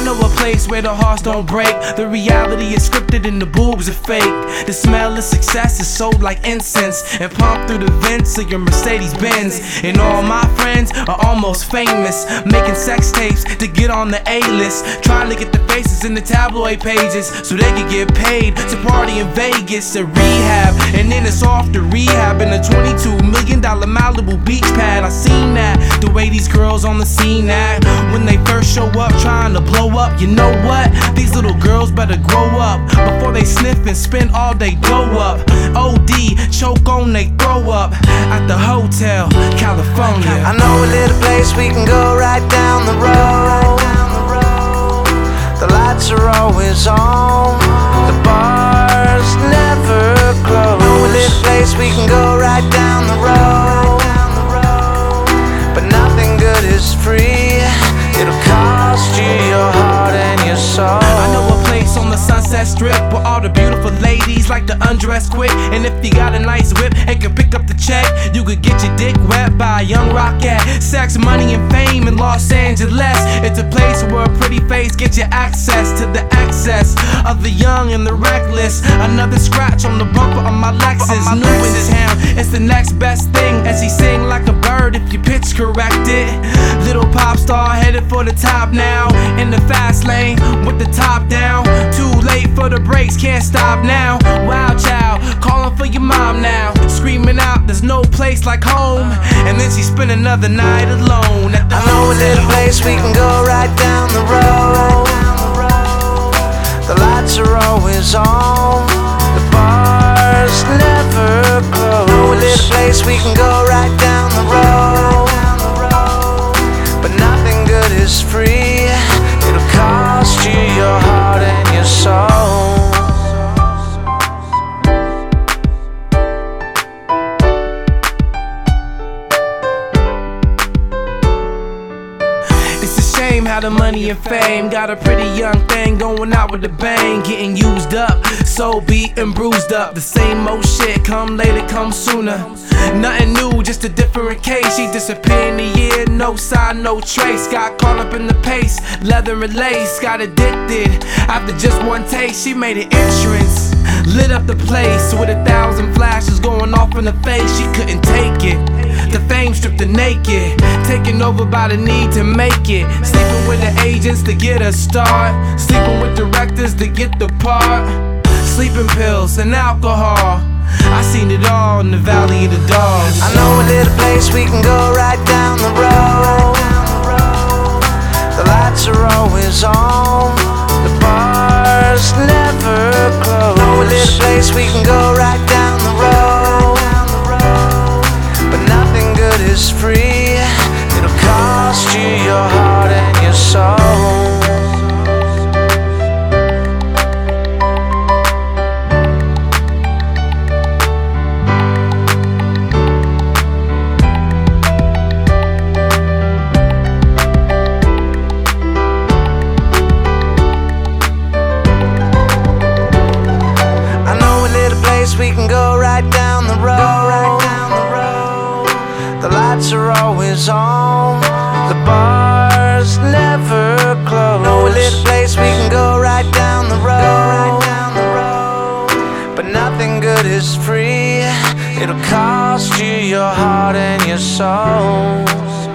know a place where the hearts don't break. The reality is scripted and the boobs are fake. The smell of success is sold like incense and pumped through the vents of your Mercedes Benz. And all my friends are almost famous, making sex tapes to get on the A list. Trying to get the faces in the tabloid pages so they can get paid to party in Vegas to rehab. And then it's off to rehab in a $22 million Malibu beach pad. I seen that, the way these girls on the scene act when they first show up trying to blow up. You know what? These little girls better grow up before they sniff and spend all day dough up. OD, choke on they throw up at the hotel, California. I know a little place we can go right down the road. Lights are always on. The bars never close. Know little place we can go right down the road. But nothing good is free. It'll cost you your heart and your soul. I know a place on the Sunset Strip where all the beautiful ladies like to undress quick. And if you got a nice whip and can pick up the check, you could get your dick wet by a young rockette. Sex, money, and fame in Los Angeles. It's a place where a pretty face gets you access to the excess of the young and the reckless. Another scratch on the bumper of my Lexus. New in town, it's the next best thing as he sing like a bird if you pitch correct it. Little pop star headed for the top now in the fast lane with the top down. For the brakes, can't stop now. Wild child, calling for your mom now. Screaming out, there's no place like home. And then she spent another night alone at the I know a little place we can go right down the road. The lights are always on. How the money and fame got a pretty young thing going out with a bang, getting used up, so beat and bruised up. The same old shit, come later, come sooner. Nothing new, just a different case. She disappeared in a year, no sign, no trace. Got caught up in the pace, leather and lace. Got addicted after just one taste. She made an entrance, lit up the place with a thousand flashes going off in her face. She couldn't take it. The fame stripped her naked, taken over by the need to make it. Sleeping with the agents to get a start, sleeping with directors to get the part. Sleeping pills and alcohol. I seen it all in the valley of the dolls. I know a little place we can go right down the road. The lights are always on. The bars never close. Know a little place we can go right is free. It'll cost you your heart and your soul. I know a little place we can go lights are always on. The bars never close. Know a little place we can go right down the road. Right down the road. But nothing good is free. It'll cost you your heart and your soul.